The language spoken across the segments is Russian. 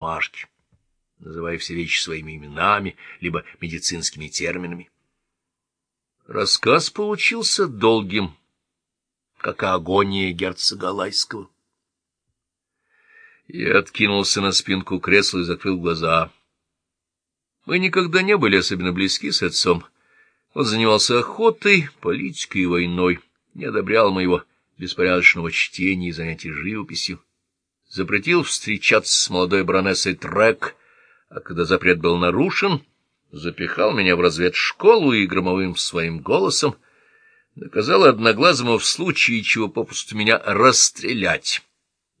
бумажки, называя все вещи своими именами, либо медицинскими терминами. Рассказ получился долгим, как агония герцога Лайского. Я откинулся на спинку кресла и закрыл глаза. Мы никогда не были особенно близки с отцом. Он занимался охотой, политикой и войной, не одобрял моего беспорядочного чтения и занятий живописью, запретил встречаться с молодой баронессой Трек, а когда запрет был нарушен, запихал меня в разведшколу и громовым своим голосом наказал одноглазому в случае чего попусту меня расстрелять,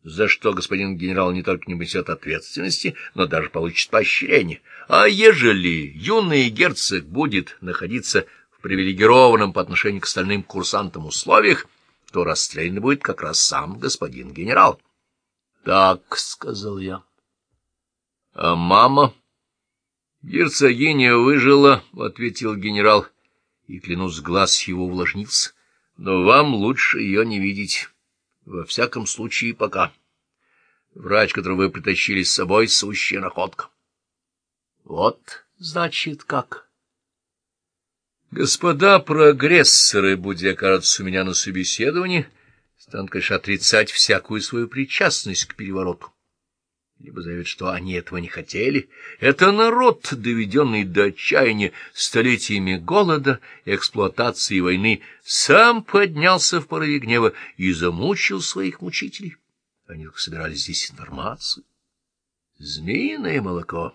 за что господин генерал не только не несет ответственности, но даже получит поощрение. А ежели юный герцог будет находиться в привилегированном по отношению к остальным курсантам условиях, то расстрелян будет как раз сам господин генерал. — Так, — сказал я. — А мама? — Герцогиня выжила, — ответил генерал, и, клянусь, глаз его увлажнился. — Но вам лучше ее не видеть. Во всяком случае, пока. Врач, которого вы притащили с собой, — сущая находка. — Вот, значит, как... Господа прогрессоры, будь окажутся у меня на собеседовании, станут, конечно, отрицать всякую свою причастность к перевороту. Либо заявят, что они этого не хотели. Это народ, доведенный до отчаяния столетиями голода, эксплуатации войны, сам поднялся в порыве гнева и замучил своих мучителей. Они только собирали здесь информацию. Змеиное молоко.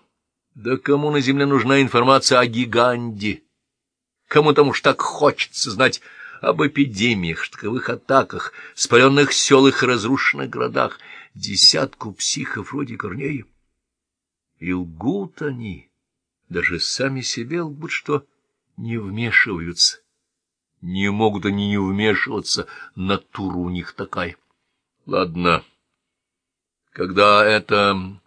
Да кому на земле нужна информация о гиганде? Кому там уж так хочется знать об эпидемиях, штыковых атаках, спаленных селах и разрушенных городах, десятку психов вроде Корнея. И лгут они, даже сами себе лгут, что не вмешиваются. Не могут они не вмешиваться, натура у них такая. Ладно, когда это,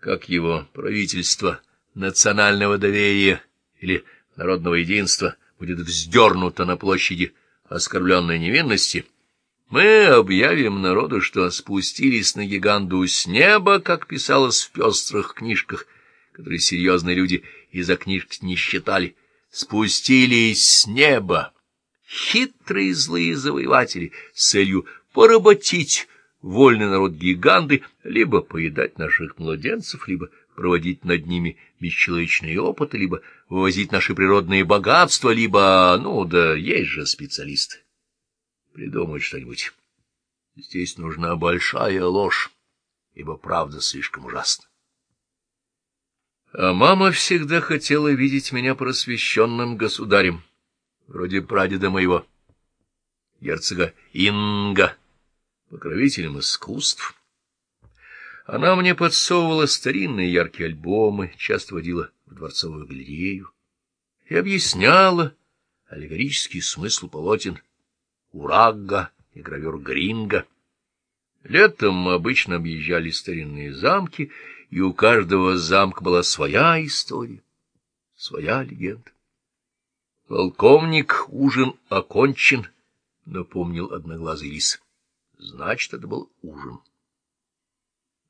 как его, правительство национального доверия или народного единства будет вздернуто на площади оскорбленной невинности, мы объявим народу, что спустились на гиганду с неба, как писалось в пестрых книжках, которые серьезные люди из-за книжек не считали. Спустились с неба хитрые злые завоеватели с целью поработить вольный народ гиганды, либо поедать наших младенцев, либо проводить над ними бесчеловечные опыты, либо вывозить наши природные богатства, либо, ну да, есть же специалисты. Придумать что-нибудь. Здесь нужна большая ложь, ибо правда слишком ужасна. А мама всегда хотела видеть меня просвещенным государем, вроде прадеда моего, герцога Инга, покровителем искусств, она мне подсовывала старинные яркие альбомы, часто водила в дворцовую галерею и объясняла аллегорический смысл полотен Урагга и гравюр Гринга. Летом мы обычно объезжали старинные замки, и у каждого замка была своя история, своя легенда. «Полковник, ужин окончен», — напомнил одноглазый лис. Значит, это был ужин.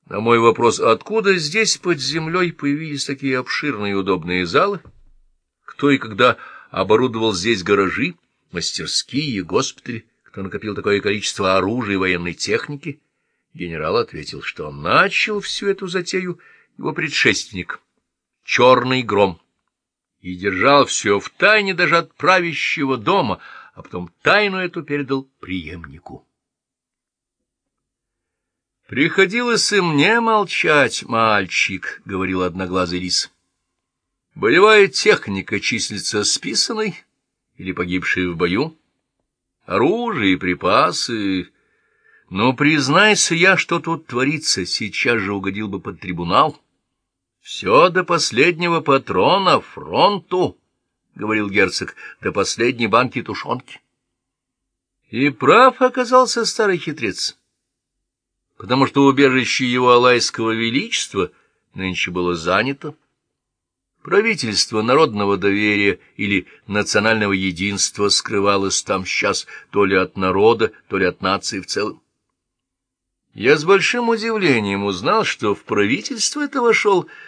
На мой вопрос, откуда здесь под землей появились такие обширные и удобные залы, кто и когда оборудовал здесь гаражи, мастерские, госпитали, кто накопил такое количество оружия и военной техники, генерал ответил, что начал всю эту затею его предшественник, Черный Гром, и держал все в тайне даже от правящего дома, а потом тайну эту передал преемнику. — Приходилось и мне молчать, мальчик, — говорил одноглазый лис. — Боевая техника числится списанной или погибшей в бою. Оружие и припасы... Но, признайся я, что тут творится, сейчас же угодил бы под трибунал. Все до последнего патрона фронту, — говорил герцог, — до последней банки тушенки. И прав оказался старый хитрец потому что убежище его Алайского Величества нынче было занято. Правительство народного доверия или национального единства скрывалось там сейчас то ли от народа, то ли от нации в целом. Я с большим удивлением узнал, что в правительство это вошел